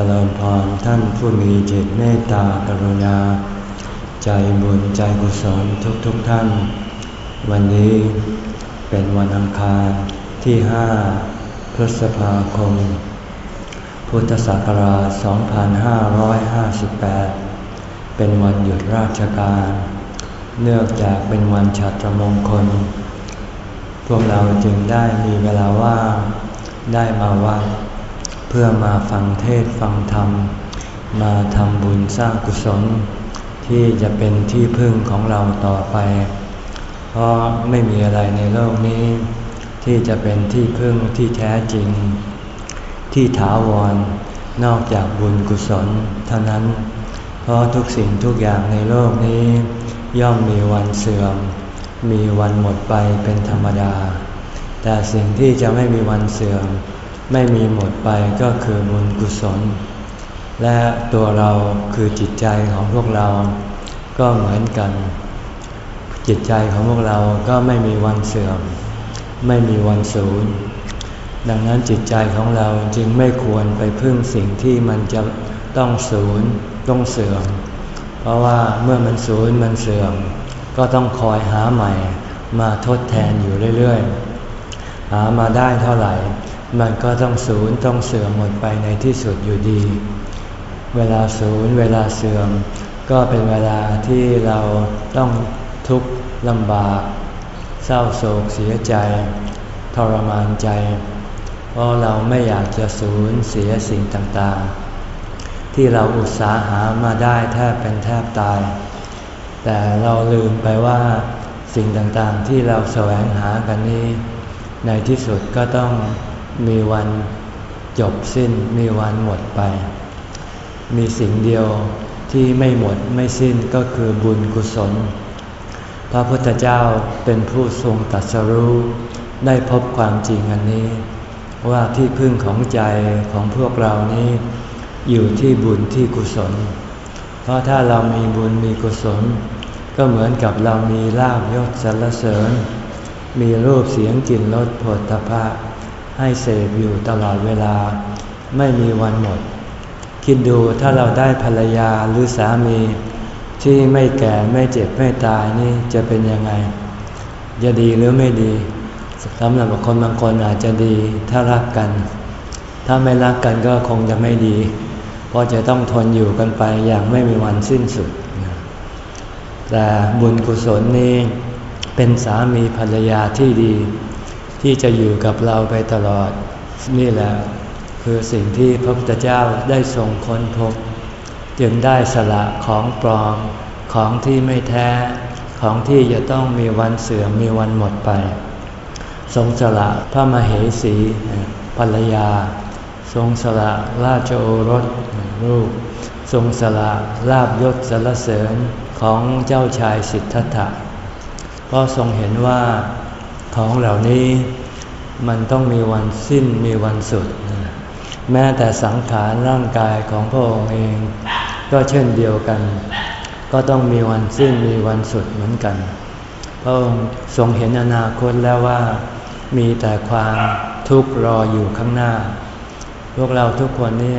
จริญพรท่านผู้มีจิตเมตตากรุณา ใจบุญใจกุศลทุกทุกท่าน วันนี้เป็นวันอังคารที่ห้าพฤษภาคม พุทธศักราช 2558 เป็นวันหยุดราชการ เนื่องจากเป็นวันฉัตรมงคล พวกเราจึงได้มีเวลาว่างได้มาวัด เพื่อมาฟังเทศฟังธรรม มาทำบุญสร้างกุศล ที่จะเป็นที่พึ่งของเราต่อไป เพราะไม่มีอะไรในโลกนี้ ที่จะเป็นที่พึ่งที่แท้จริง ที่ถาวรนอกจากบุญกุศลเท่านั้น เพราะทุกสิ่งทุกอย่างในโลกนี้ ย่อมมีวันเสื่อม มีวันหมดไปเป็นธรรมดา แต่สิ่งที่จะไม่มีวันเสื่อม ไม่มีหมดไปก็คือบุญกุศล และตัวเราคือจิตใจของพวกเรา ก็เหมือนกัน จิตใจของพวกเราก็ไม่มีวันเสื่อม ไม่มีวันสูญดังนั้นจิตใจของเราจึงไม่ควรไปพึ่งสิ่งที่มันจะต้องสูญต้องเสื่อม เพราะว่าเมื่อมันสูญมันเสื่อม ก็ต้องคอยหาใหม่มาทดแทนอยู่เรื่อยๆ หามาได้เท่าไหร่ มันก็ต้องสูญต้องเสื่อมหมดไปในที่สุดอยู่ดี เวลาสูญเวลาเสื่อม ก็เป็นเวลาที่เราต้องทุกข์ลำบาก เศร้าโศกเสียใจ ทรมานใจ เพราะเราไม่อยากจะสูญเสียสิ่งต่างๆ ที่เราอุตสาหามาได้แทบเป็นแทบตาย แต่เราลืมไปว่าสิ่งต่างๆที่เราแสวงหากันนี้ ในที่สุดก็ต้อง มีวันจบสิ้น มีวันหมดไป มีสิ่งเดียวที่ไม่หมดไม่สิ้นก็คือบุญกุศล พระพุทธเจ้าเป็นผู้ทรงตัดสรู้ได้พบความจริงอันนี้ ว่าที่พึ่งของใจของพวกเรานี้ อยู่ที่บุญที่กุศล เพราะถ้าเรามีบุญมีกุศล ก็เหมือนกับเรามีลาบยศสรรเสริญ มีรูปเสียงกลิ่นรสผลตภะ ให้เสพอยู่ตลอดเวลา ไม่มีวันหมด คิดดูถ้าเราได้ภรรยาหรือสามี ที่ไม่แก่ไม่เจ็บไม่ตายนี่จะเป็นยังไง จะดีหรือไม่ดีสำหรับคนบางคนอาจจะดีถ้ารักกัน ถ้าไม่รักกันก็คงจะไม่ดี เพราะจะต้องทนอยู่กันไปอย่างไม่มีวันสิ้นสุด แต่บุญกุศลนี้เป็นสามีภรรยาที่ดี ที่จะอยู่กับเราไปตลอด นี่แหละคือสิ่งที่พระพุทธเจ้าได้ทรงค้นพบ จึงได้สละของปลอมของที่ไม่แท้ของที่จะต้องมีวันเสื่อมมีวันหมดไป ทรงสละพระมเหสีภรรยา ทรงสละราชโอรสลูกทรงสละลาบยศสรรเสริญของเจ้าชายสิทธัตถะเพราะทรงเห็นว่า ของเหล่านี้มันต้องมีวันสิ้นมีวันสุด แม้แต่สังขารร่างกายของพระองค์เอง ก็เช่นเดียวกัน ก็ต้องมีวันสิ้นมีวันสุดเหมือนกัน พระองค์ทรงเห็นอนาคตแล้วว่า มีแต่ความทุกข์รออยู่ข้างหน้า พวกเราทุกคนนี่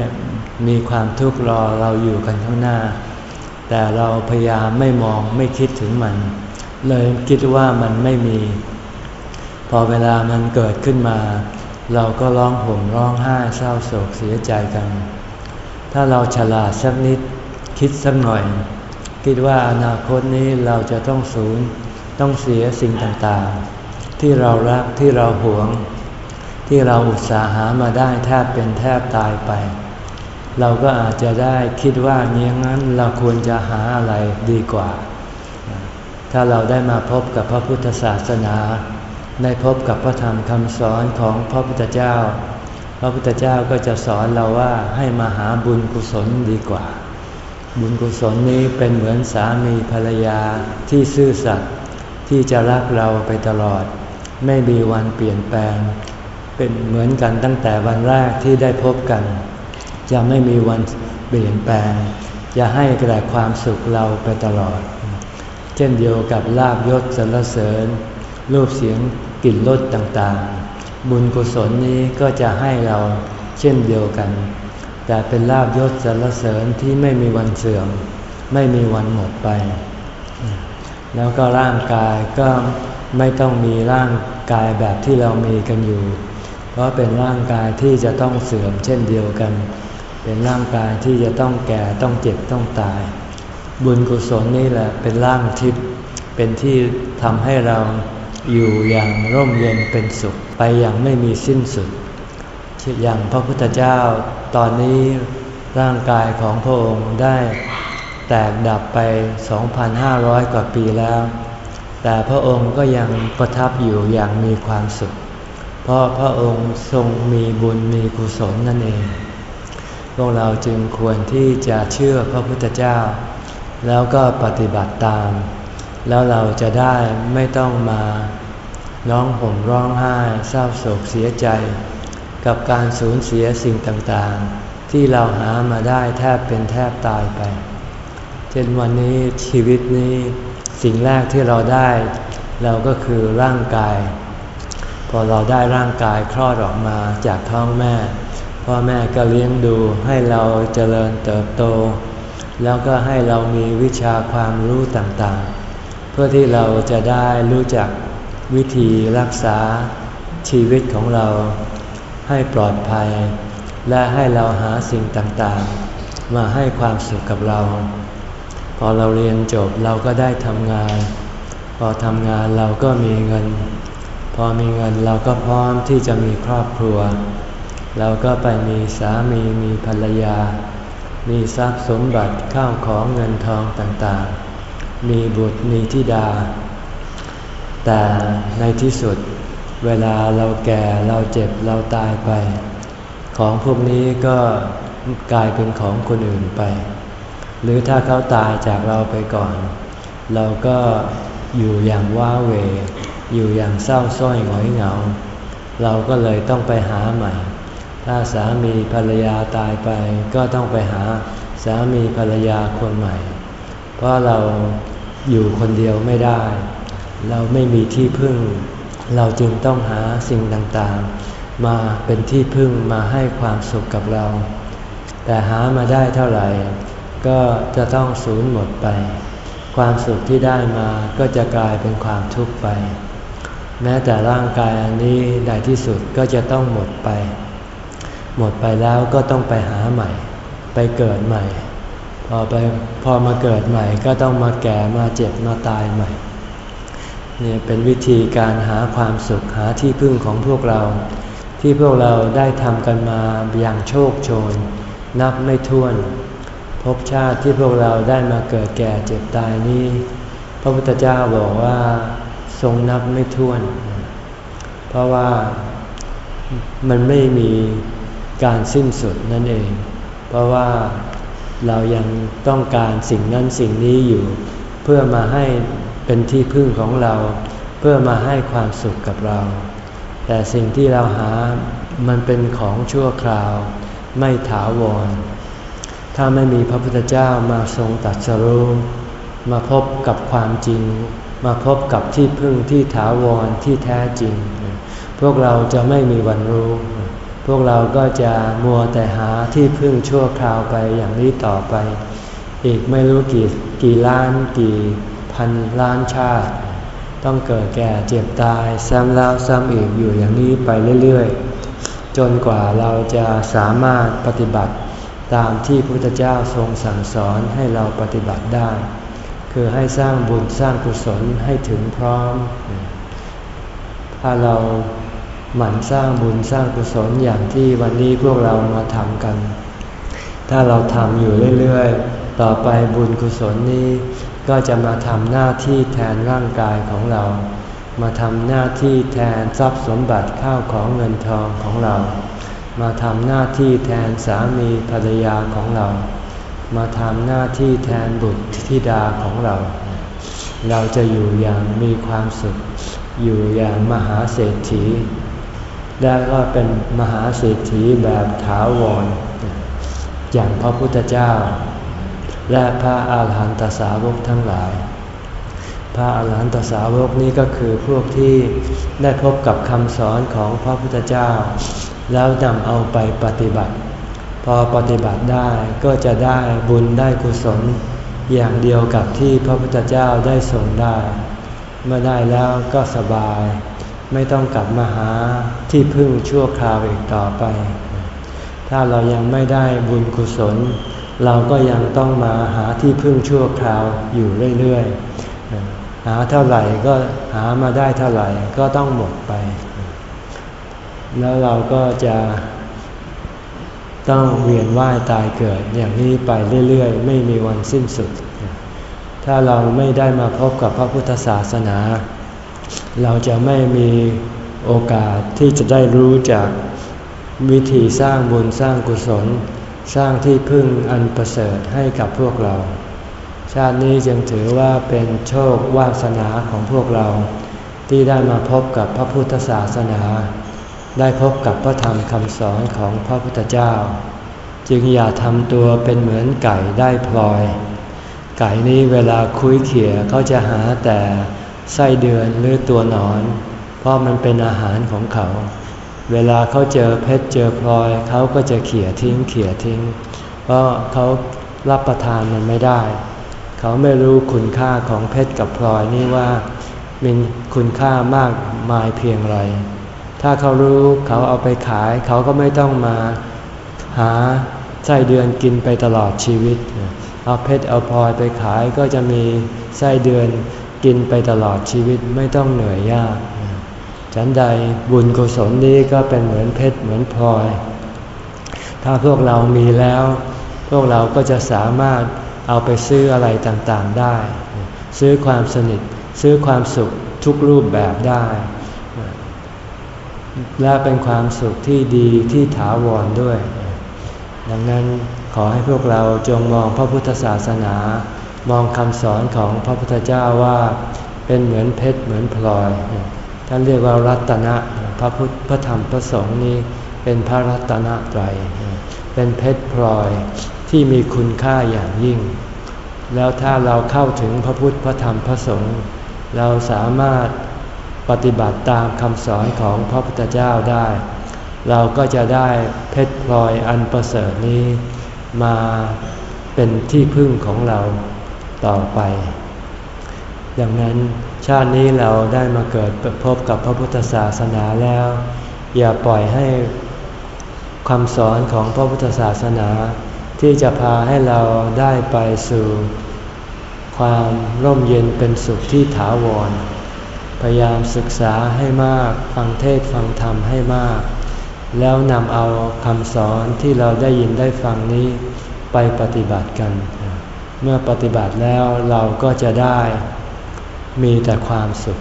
มีความทุกข์รอเราอยู่กันข้างหน้า แต่เราพยายามไม่มองไม่คิดถึงมัน เลยคิดว่ามันไม่มี พอเวลามันเกิดขึ้นมา เราก็ร้องห่มร้องไห้เศร้าโศกเสียใจกัน ถ้าเราฉลาดสักนิดคิดสักหน่อย คิดว่าอนาคตนี้เราจะต้องสูญต้องเสียสิ่งต่างๆ ที่เรารักที่เราหวง ที่เราอุตสาหามาได้แทบเป็นแทบตายไป เราก็อาจจะได้คิดว่าเนี้ยงั้นเราควรจะหาอะไรดีกว่า ถ้าเราได้มาพบกับพระพุทธศาสนา ได้พบกับพระธรรมคำสอนของพระพุทธเจ้า พระพุทธเจ้าก็จะสอนเราว่าให้มาหาบุญกุศลดีกว่า บุญกุศลนี้เป็นเหมือนสามีภรรยาที่ซื่อสัตย์ที่จะรักเราไปตลอด ไม่มีวันเปลี่ยนแปลง เป็นเหมือนกันตั้งแต่วันแรกที่ได้พบกัน จะไม่มีวันเปลี่ยนแปลง จะให้แต่ความสุขเราไปตลอด เช่นเดียวกับลาบยศสรรเสริญรูปเสียง กลิ่นรสต่างๆ บุญกุศลนี้ก็จะให้เราเช่นเดียวกัน แต่เป็นลาบยศสรรเสริญที่ไม่มีวันเสื่อม ไม่มีวันหมดไป แล้วก็ร่างกายก็ไม่ต้องมีร่างกายแบบที่เรามีกันอยู่ เพราะเป็นร่างกายที่จะต้องเสื่อมเช่นเดียวกัน เป็นร่างกายที่จะต้องแก่ต้องเจ็บต้องตาย บุญกุศลนี่แหละเป็นร่างทิพย์เป็นที่ทำให้เรา อยู่อย่างร่มเย็นเป็นสุขไปอย่างไม่มีสิ้นสุด อย่างพระพุทธเจ้าตอนนี้ร่างกายของพระองค์ได้แตกดับไป 2,500 กว่าปีแล้ว แต่พระองค์ก็ยังประทับอยู่อย่างมีความสุข เพราะพระองค์ทรงมีบุญมีกุศลนั่นเอง พวกเราจึงควรที่จะเชื่อพระพุทธเจ้า แล้วก็ปฏิบัติตาม แล้วเราจะได้ไม่ต้องมาร้องห่มร้องไห้เศร้าโศกเสียใจ กับการสูญเสียสิ่งต่างๆ ที่เราหามาได้แทบเป็นแทบตายไป เช่นวันนี้ชีวิตนี้สิ่งแรกที่เราได้ เราก็คือร่างกาย พอเราได้ร่างกายคลอดออกมาจากท้องแม่ พ่อแม่ก็เลี้ยงดูให้เราเจริญเติบโต แล้วก็ให้เรามีวิชาความรู้ต่างๆ พื่อที่เราจะได้รู้จักวิธีรักษาชีวิตของเราให้ปลอดภัย และให้เราหาสิ่งต่างๆ มาให้ความสุขกับเรา พอเราเรียนจบเราก็ได้ทำงาน พอทำงานเราก็มีเงิน พอมีเงินเราก็พร้อมที่จะมีครอบครัว เราก็ไปมีสามีมีภรรยา มีทรัพย์สมบัติข้าวของเงินทองต่างๆ มีบุตรมีธิดา แต่ในที่สุดเวลาเราแก่เราเจ็บเราตายไป ของพวกนี้ก็กลายเป็นของคนอื่นไป หรือถ้าเขาตายจากเราไปก่อน เราก็อยู่อย่างว้าเว อยู่อย่างเศร้าส้อยหงอยเหงา เราก็เลยต้องไปหาใหม่ ถ้าสามีภรรยาตายไปก็ต้องไปหาสามีภรรยาคนใหม่ เพราะเราอยู่คนเดียวไม่ได้ เราไม่มีที่พึ่ง เราจึงต้องหาสิ่งต่างๆ มาเป็นที่พึ่งมาให้ความสุขกับเรา แต่หามาได้เท่าไหร่ ก็จะต้องสูญหมดไป ความสุขที่ได้มาก็จะกลายเป็นความทุกข์ไป แม้แต่ร่างกายอันนี้ในที่สุดก็จะต้องหมดไป หมดไปแล้วก็ต้องไปหาใหม่ ไปเกิดใหม่ พอไปพอมาเกิดใหม่ก็ต้องมาแก่มาเจ็บมาตายใหม่นี่เป็นวิธีการหาความสุขหาที่พึ่งของพวกเรา ที่พวกเราได้ทำกันมาอย่างโชคโชน นับไม่ถ้วนภพชาติที่พวกเราได้มาเกิดแก่เจ็บตายนี้ พระพุทธเจ้าบอกว่าทรงนับไม่ถ้วน เพราะว่ามันไม่มีการสิ้นสุดนั่นเอง เพราะว่า เรายังต้องการสิ่งนั้นสิ่งนี้อยู่ เพื่อมาให้เป็นที่พึ่งของเรา เพื่อมาให้ความสุขกับเรา แต่สิ่งที่เราหามันเป็นของชั่วคราว ไม่ถาวร ถ้าไม่มีพระพุทธเจ้ามาทรงตัดสรู้มาพบกับความจริง มาพบกับที่พึ่งที่ถาวรที่แท้จริง พวกเราจะไม่มีวันรู้ พวกเราก็จะมัวแต่หาที่พึ่งชั่วคราวไปอย่างนี้ต่อไป อีกไม่รู้กี่กี่ล้านกี่พันล้านชาติ ต้องเกิดแก่เจ็บตายซ้ำแล้วซ้ำอีกอยู่อย่างนี้ไปเรื่อยๆ จนกว่าเราจะสามารถปฏิบัติตามที่พระพุทธเจ้าทรงสั่งสอนให้เราปฏิบัติได้ คือให้สร้างบุญสร้างกุศลให้ถึงพร้อม ถ้าเรา หมั่นสร้างบุญสร้างกุศลอย่างที่วันนี้พวกเรามาทำกัน ถ้าเราทำอยู่เรื่อยๆ ต่อไปบุญกุศลนี้ก็จะมาทำหน้าที่แทนร่างกายของเรา มาทำหน้าที่แทนทรัพย์สมบัติข้าวของเงินทองของเรา มาทำหน้าที่แทนสามีภรรยาของเรา มาทำหน้าที่แทนบุตรธิดาของเรา เราจะอยู่อย่างมีความสุข อยู่อย่างมหาเศรษฐี และก็เป็นมหาเศรษฐีแบบถาวร อย่างพระพุทธเจ้า และพระอาหารหันตสาวกทั้งหลาย พระอาหารหันตสาวกนี้ก็คือพวกที่ได้พบกับคำสอนของพระพุทธเจ้า แล้วนำเอาไปปฏิบัติ พอปฏิบัติได้ก็จะได้บุญได้กุศลอย่างเดียวกับที่พระพุทธเจ้าได้ทรงได้ เมื่อได้แล้วก็สบาย ไม่ต้องกลับมาหา ที่พึ่งชั่วคราวอีกต่อไป ถ้าเรายังไม่ได้บุญกุศล เราก็ยังต้องมาหาที่พึ่งชั่วคราวอยู่เรื่อยๆ หาเท่าไหร่ก็หามาได้เท่าไหร่ก็ต้องหมดไป แล้วเราก็จะต้องเวียนว่ายตายเกิดอย่างนี้ไปเรื่อยๆ ไม่มีวันสิ้นสุด ถ้าเราไม่ได้มาพบกับพระพุทธศาสนา เราจะไม่มี โอกาสที่จะได้รู้จากวิธีสร้างบุญสร้างกุศล สร้างที่พึ่งอันประเสริฐให้กับพวกเรา ชาตินี้จึงถือว่าเป็นโชควาสนาของพวกเรา ที่ได้มาพบกับพระพุทธศาสนา ได้พบกับพระธรรมคำสอนของพระพุทธเจ้า จึงอย่าทำตัวเป็นเหมือนไก่ได้พลอย ไก่นี้เวลาคุยเขี่ยเขาจะหาแต่ไส้เดือนหรือตัวหนอน ราะมันเป็นอาหารของเขา เวลาเขาเจอเพชรเจอพลอย เขาก็จะเขี่ยทิ้งเขี่ยทิ้ง เพราะเขารับประทานมันไม่ได้ เขาไม่รู้คุณค่าของเพชรกับพลอยนี่ว่ามีคุณค่ามากมายเพียงไร ถ้าเขารู้เขาเอาไปขาย เขาก็ไม่ต้องมาหาไส้เดือนกินไปตลอดชีวิต เอาเพชรเอาพลอยไปขายก็จะมีไส้เดือนกินไปตลอดชีวิตไม่ต้องเหนื่อยยาก ฉันใดบุญกุศลนี้ก็เป็นเหมือนเพชรเหมือนพลอย ถ้าพวกเรามีแล้ว พวกเราก็จะสามารถเอาไปซื้ออะไรต่างๆได้ ซื้อความสนิท ซื้อความสุขทุกรูปแบบได้ และเป็นความสุขที่ดีที่ถาวรด้วย ดังนั้นขอให้พวกเราจงมองพระพุทธศาสนา มองคำสอนของพระพุทธเจ้าว่า เป็นเหมือนเพชรเหมือนพลอย ท่านเรียกว่ารัตนะพระพุทธพระธรรมพระสงฆ์นี้เป็นพระรัตนตรัยเป็นเพชรพลอยที่มีคุณค่าอย่างยิ่ง แล้วถ้าเราเข้าถึงพระพุทธพระธรรมพระสงฆ์เราสามารถปฏิบัติตามคำสอนของพระพุทธเจ้าได้ เราก็จะได้เพชรพลอยอันประเสริฐนี้มาเป็นที่พึ่งของเราต่อไป ดังนั้น ชาตินี้เราได้มาเกิดพบกับพระพุทธศาสนาแล้ว อย่าปล่อยให้คำสอนของพระพุทธศาสนา ที่จะพาให้เราได้ไปสู่ ความร่มเย็นเป็นสุขที่ถาวร พยายามศึกษาให้มากฟังเทศฟังธรรมให้มาก แล้วนำเอาคำสอนที่เราได้ยินได้ฟังนี้ไปปฏิบัติกัน เมื่อปฏิบัติแล้วเราก็จะได้ มีแต่ความสุข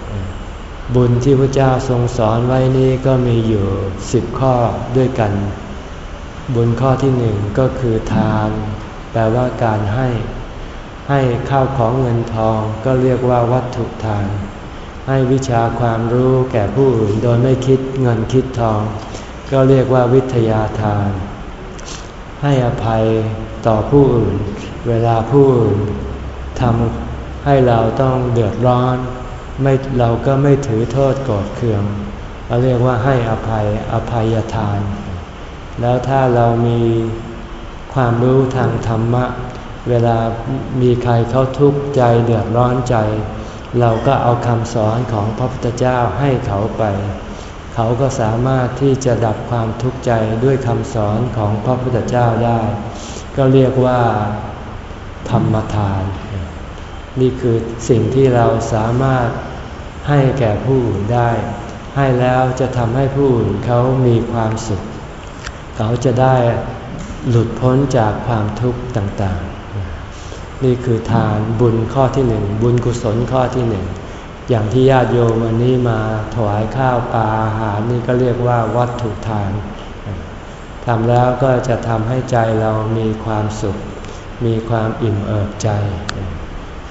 บุญที่พระเจ้าทรงสอนไว้นี้ก็มีอยู่สิบข้อด้วยกัน บุญข้อที่หนึ่งก็คือทาน แปลว่าการให้ ให้ข้าวของเงินทองก็เรียกว่าวัตถุทาน ให้วิชาความรู้แก่ผู้อื่นโดยไม่คิดเงินคิดทอง ก็เรียกว่าวิทยาทาน ให้อภัยต่อผู้อื่น เวลาผู้อื่นทำ ให้เราต้องเดือดร้อนไม่เราก็ไม่ถือโทษกอดเคืองเราเรียกว่าให้อภัยอภัยทาน แล้วถ้าเรามีความรู้ทางธรรมะ เวลามีใครเขาทุกข์ใจเดือดร้อนใจ เราก็เอาคำสอนของพระพุทธเจ้าให้เขาไป เขาก็สามารถที่จะดับความทุกข์ใจด้วยคำสอนของพระพุทธเจ้าได้ ก็เรียกว่าธรรมทาน นี่คือสิ่งที่เราสามารถให้แก่ผู้อื่นได้ ให้แล้วจะทำให้ผู้อื่นเขามีความสุข เขาจะได้หลุดพ้นจากความทุกข์ต่างๆ นี่คือทานบุญข้อที่หนึ่งบุญกุศลข้อที่หนึ่งอย่างที่ญาติโยมวันนี้มาถวายข้าวปลาอาหารนี่ก็เรียกว่าวัตถุทานทำแล้วก็จะทำให้ใจเรามีความสุข มีความอิ่มเอิบใจ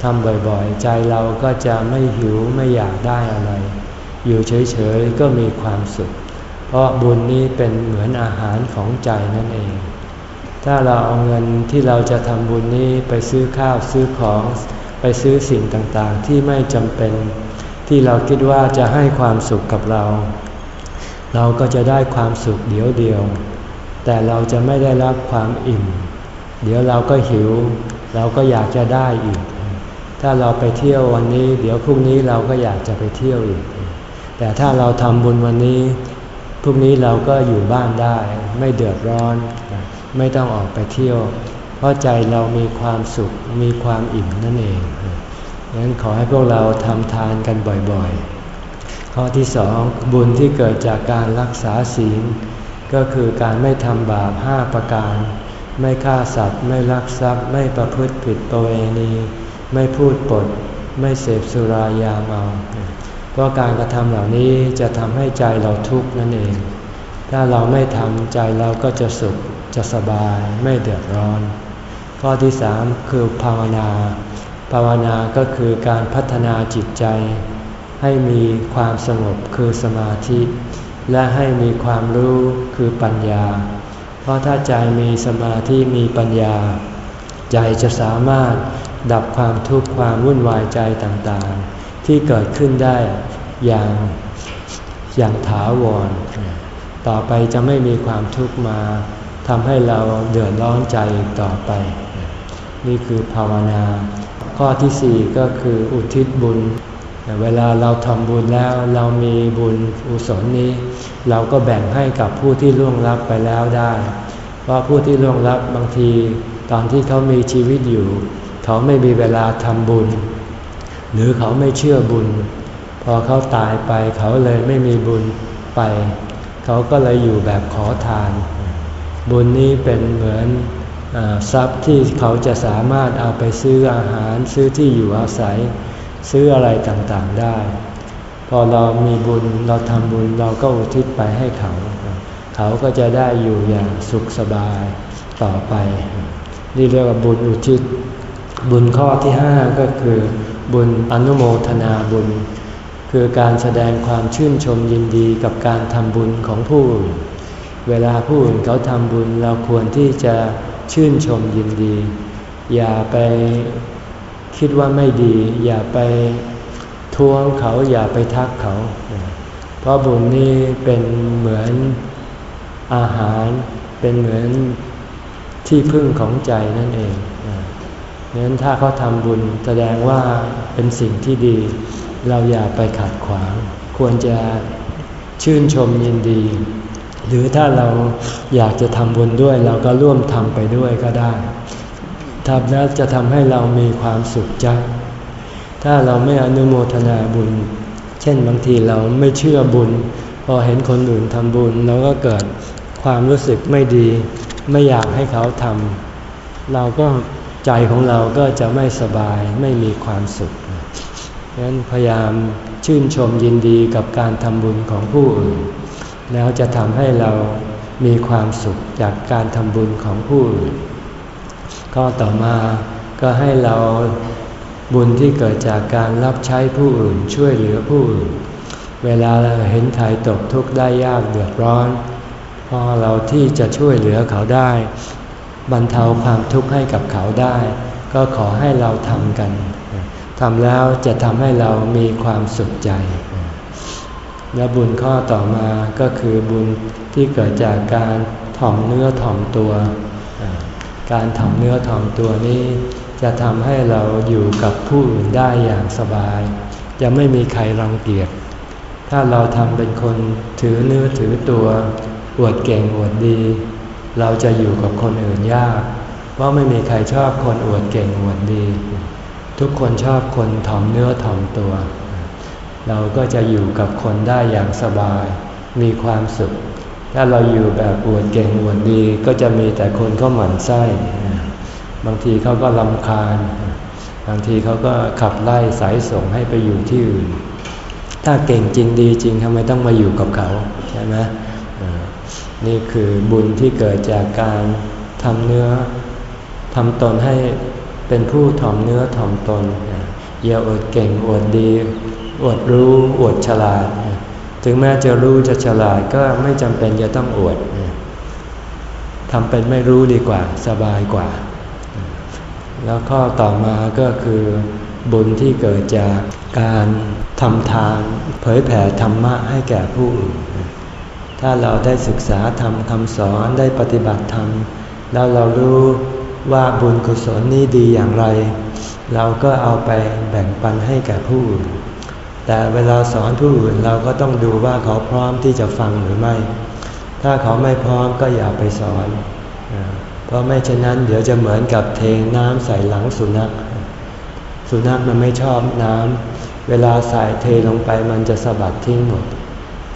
ทำบ่อยๆ ใจเราก็จะไม่หิวไม่อยากได้อะไร อยู่เฉยๆก็มีความสุข เพราะบุญนี้เป็นเหมือนอาหารของใจนั่นเอง ถ้าเราเอาเงินที่เราจะทำบุญนี้ไปซื้อข้าวซื้อของ ไปซื้อสิ่งต่างๆ ที่ไม่จำเป็น ที่เราคิดว่าจะให้ความสุขกับเรา เราก็จะได้ความสุขเดียวเดียว แต่เราจะไม่ได้รับความอิ่ม เดี๋ยวเราก็หิว เราก็อยากจะได้อีก ถ้าเราไปเที่ยววันนี้ เดี๋ยวพรุ่งนี้เราก็อยากจะไปเที่ยวอีก แต่ถ้าเราทำบุญวันนี้ พรุ่งนี้เราก็อยู่บ้านได้ ไม่เดือดร้อน ไม่ต้องออกไปเที่ยว เพราะใจเรามีความสุข มีความอิ่มนั่นเองดังนั้นขอให้พวกเราทำทานกันบ่อยๆ ข้อที่สองบุญที่เกิดจากการรักษาศีล ก็คือการไม่ทำบาปห้าประการ ไม่ฆ่าสัตว์ ไม่ลักทรัพย์ ไม่ประพฤติผิดประเวณี ไม่พูดปด ไม่เสพสุรายาเมา เพราะการกระทำเหล่านี้จะทำให้ใจเราทุกข์นั่นเอง ถ้าเราไม่ทำใจเราก็จะสุขจะสบายไม่เดือดร้อน ข้อที่สามคือภาวนา ภาวนาก็คือการพัฒนาจิตใจ ให้มีความสงบคือสมาธิ และให้มีความรู้คือปัญญา เพราะถ้าใจมีสมาธิมีปัญญา ใจจะสามารถ ดับความทุกข์ความวุ่นวายใจต่างๆ ที่เกิดขึ้นได้อย่างอย่างถาวร ต่อไปจะไม่มีความทุกข์มาทำให้เราเดือดร้อนใจต่อไป นี่คือภาวนา ข้อที่สี่ก็คืออุทิศบุญ เวลาเราทำบุญแล้วเรามีบุญอุศลนี้ เราก็แบ่งให้กับผู้ที่ล่วงลับไปแล้วได้ เพราะผู้ที่ล่วงลับบางที ตอนที่เขามีชีวิตอยู่ เขาไม่มีเวลาทำบุญ หรือเขาไม่เชื่อบุญ พอเขาตายไปเขาเลยไม่มีบุญไป เขาก็เลยอยู่แบบขอทาน บุญนี้เป็นเหมือนอทรัพย์ที่เขาจะสามารถเอาไปซื้ออาหารซื้อที่อยู่อาศัย ซื้ออะไรต่างๆได้ พอเรามีบุญเราทำบุญเราก็อุทิศไปให้เขา เขาก็จะได้อยู่อย่างสุขสบายต่อไป นี่เรียกว่าบุญอุทิศ บุญข้อที่ห้าก็คือบุญอนุโมทนาบุญ คือการแสดงความชื่นชมยินดีกับการทำบุญของผู้อื่นเวลาผู้อื่นเขาทำบุญเราควรที่จะชื่นชมยินดี อย่าไปคิดว่าไม่ดี อย่าไปท้วงเขาอย่าไปทักเขา เพราะบุญนี้เป็นเหมือนอาหารเป็นเหมือนที่พึ่งของใจนั่นเอง นั้นถ้าเขาทำบุญแสดงว่าเป็นสิ่งที่ดี เราอย่าไปขัดขวาง ควรจะชื่นชมยินดี หรือถ้าเราอยากจะทำบุญด้วย เราก็ร่วมทำไปด้วยก็ได้ทำแล้วจะทำให้เรามีความสุขใจถ้าเราไม่อนุโมทนาบุญ เช่นบางทีเราไม่เชื่อบุญ พอเห็นคนอื่นทำบุญเราก็เกิดความรู้สึกไม่ดี ไม่อยากให้เขาทำเราก็ ใจของเราก็จะไม่สบายไม่มีความสุขดังนั้นพยายามชื่นชมยินดีกับการทำบุญของผู้อื่น แล้วจะทำให้เรามีความสุขจากการทำบุญของผู้อื่นข้อต่อมาก็ให้เราบุญที่เกิดจากการรับใช้ผู้อื่นช่วยเหลือผู้อื่น เวลาเราเห็นใครตกทุกข์ได้ยากเดือดร้อนพอเราที่จะช่วยเหลือเขาได้ บรรเทาความทุกข์ให้กับเขาได้ ก็ขอให้เราทำกันทำแล้วจะทำให้เรามีความสุขใจ และบุญข้อต่อมาก็คือบุญที่เกิดจากการถ่อมเนื้อถ่อมตัว การถ่อมเนื้อถ่อมตัวนี้ จะทำให้เราอยู่กับผู้อื่นได้อย่างสบาย จะไม่มีใครรังเกียจ ถ้าเราทำเป็นคนถือเนื้อถือตัว อวดเก่งอวดดี เราจะอยู่กับคนอื่นยาก เพราะไม่มีใครชอบคนอวดเก่งอวดดี ทุกคนชอบคนถ่อมเนื้อถ่อมตัว เราก็จะอยู่กับคนได้อย่างสบาย มีความสุข ถ้าเราอยู่แบบอวดเก่งอวดดี ก็จะมีแต่คนเขาหมั่นไส้ บางทีเขาก็ลำคาญ บางทีเขาก็ขับไล่สายส่งให้ไปอยู่ที่อื่น ถ้าเก่งจริงดีจริงทำไมต้องมาอยู่กับเขาใช่ไหม นี่คือบุญที่เกิดจากการทำเนื้อทำตนให้เป็นผู้ถ่อมเนื้อถ่อมตนอย่าอวดเก่งอวดดีอวดรู้อวดฉลาด ถึงแม้จะรู้จะฉลาดก็ไม่จำเป็นจะต้องอวดทำเป็นไม่รู้ดีกว่าสบายกว่า แล้วข้อต่อมาก็คือ บุญที่เกิดจากการทำทานเผยแผ่ธรรมะให้แก่ผู้อื่น ถ้าเราได้ศึกษาธรรมคำสอนได้ปฏิบัติธรรม แล้วเรารู้ว่าบุญกุศลนี้ดีอย่างไร เราก็เอาไปแบ่งปันให้แก่ผู้อื่นแต่เวลาสอนผู้อื่นเราก็ต้องดูว่าเขาพร้อมที่จะฟังหรือไม่ ถ้าเขาไม่พร้อมก็อย่าไปสอน เพราะไม่เช่นนั้นเดี๋ยวจะเหมือนกับเทน้ำใส่หลังสุนัข สุนัขมันไม่ชอบน้ำ เวลาใส่เทลงไปมันจะสะบัดทิ้งหมด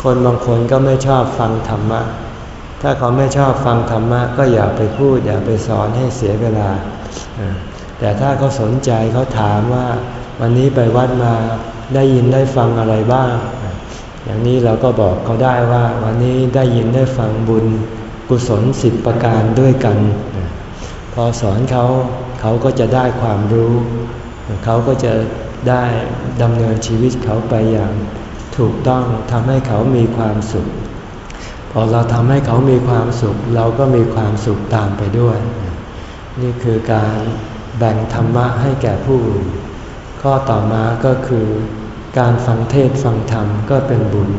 คนบางคนก็ไม่ชอบฟังธรรมะ ถ้าเขาไม่ชอบฟังธรรมะ ก็อย่าไปพูด อย่าไปสอนให้เสียเวลา แต่ถ้าเขาสนใจเขาถามว่า วันนี้ไปวัดมาได้ยินได้ฟังอะไรบ้าง อย่างนี้เราก็บอกเขาได้ว่า วันนี้ได้ยินได้ฟังบุญกุศลสิบประการด้วยกัน พอสอนเขาเขาก็จะได้ความรู้ เขาก็จะได้ดำเนินชีวิตเขาไปอย่าง ถูกต้องทำให้เขามีความสุข พอเราทำให้เขามีความสุข เราก็มีความสุขตามไปด้วย นี่คือการแบ่งธรรมะให้แก่ผู้อื่นข้อต่อมาก็คือ การฟังเทศฟังธรรมก็เป็นบุญ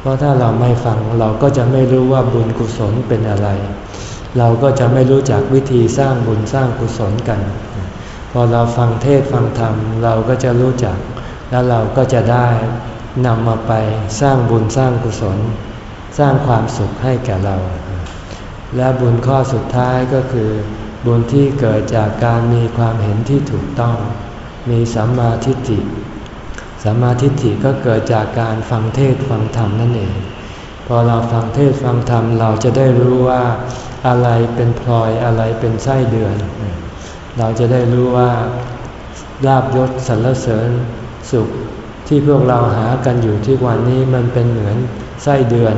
เพราะถ้าเราไม่ฟังเราก็จะไม่รู้ว่าบุญกุศลเป็นอะไร เราก็จะไม่รู้จักวิธีสร้างบุญสร้างกุศลกัน พอเราฟังเทศฟังธรรมเราก็จะรู้จัก แล้วเราก็จะได้ นำมาไปสร้างบุญสร้างกุศล สร้างความสุขให้แก่เรา และบุญข้อสุดท้ายก็คือ บุญที่เกิดจากการมีความเห็นที่ถูกต้อง มีสัมมาทิฏฐิสัมมาทิฏฐิก็เกิดจากการฟังเทศฟังธรรมนั่นเอง พอเราฟังเทศฟังธรรมเราจะได้รู้ว่าอะไรเป็นพลอยอะไรเป็นไส้เดือน เราจะได้รู้ว่าลาบยศสรรเสริญสุข ที่พวกเราหากันอยู่ที่วันนี้มันเป็นเหมือนไส้เดือน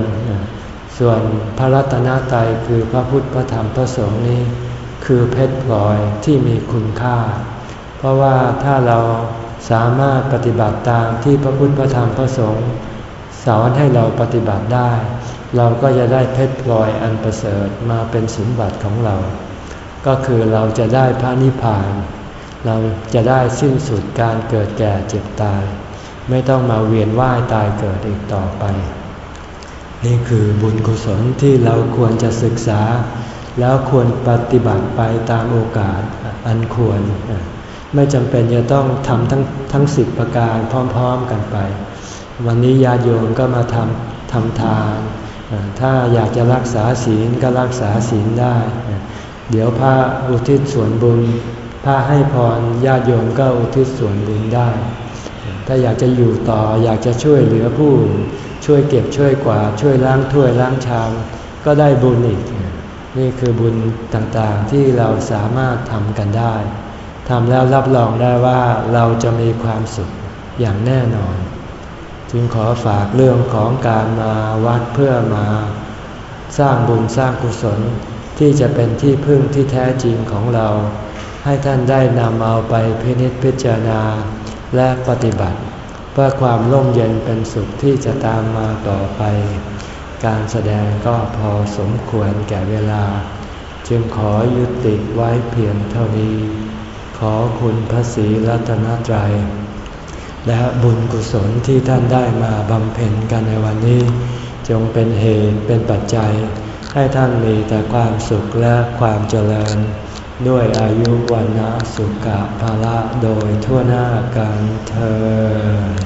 ส่วนพระรัตนตรัยคือพระพุทธพระธรรมพระสงฆ์นี้ คือเพชรพลอยที่มีคุณค่า เพราะว่าถ้าเราสามารถปฏิบัติตามที่พระพุทธพระธรรมพระสงฆ์สอนให้เราปฏิบัติได้ เราก็จะได้เพชรพลอยอันประเสริฐมาเป็นสมบัติของเรา ก็คือเราจะได้พระนิพพาน เราจะได้สิ้นสุดการเกิดแก่เจ็บตาย ไม่ต้องมาเวียนว่ายตายเกิดอีกต่อไป นี่คือบุญกุศลที่เราควรจะศึกษา แล้วควรปฏิบัติไปตามโอกาสอันควร ไม่จำเป็นจะต้องทำทั้งทั้งสิบประการพร้อมๆกันไป วันนี้ญาโยมก็มาทำทำทาน ถ้าอยากจะรักษาศีลก็รักษาศีลได้ เดี๋ยวพระอุทิศส่วนบุญพระให้พรญาติโยมก็อุทิศส่วนบุญได้ ถ้าอยากจะอยู่ต่ออยากจะช่วยเหลือผู้ ช่วยเก็บช่วยกวาดช่วยล้างถ้วยล้างชามก็ได้บุญอีก นี่คือบุญต่างๆที่เราสามารถทำกันได้ทำแล้วรับรองได้ว่าเราจะมีความสุขอย่างแน่นอน จึงขอฝากเรื่องของการมาวัดเพื่อมาสร้างบุญสร้างกุศลที่จะเป็นที่พึ่งที่แท้จริงของเรา ให้ท่านได้นำเอาไปพินิจพิจารณา และปฏิบัติ เพื่อความร่มเย็นเป็นสุขที่จะตามมาต่อไป การแสดงก็พอสมควรแก่เวลา จึงขอยุติไว้เพียงเท่านี้ ขอคุณพระศรีรัตนตรัย และบุญกุศลที่ท่านได้มาบำเพ็ญกันในวันนี้ จงเป็นเหตุเป็นปัจจัย ให้ท่านมีแต่ความสุขและความเจริญ ด้วยอายุวันนะสุขภาละโดยทั่วหน้ากันเธอ